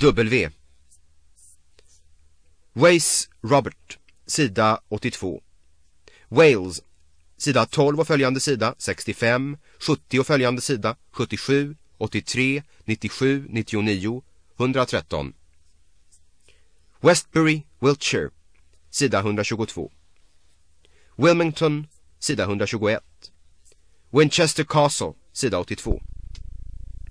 W. Wace Robert, sida 82. Wales, sida 12 och följande sida, 65, 70 och följande sida, 77, 83, 97, 99, 113. Westbury, Wiltshire, sida 122. Wilmington, sida 121. Winchester Castle, sida 82.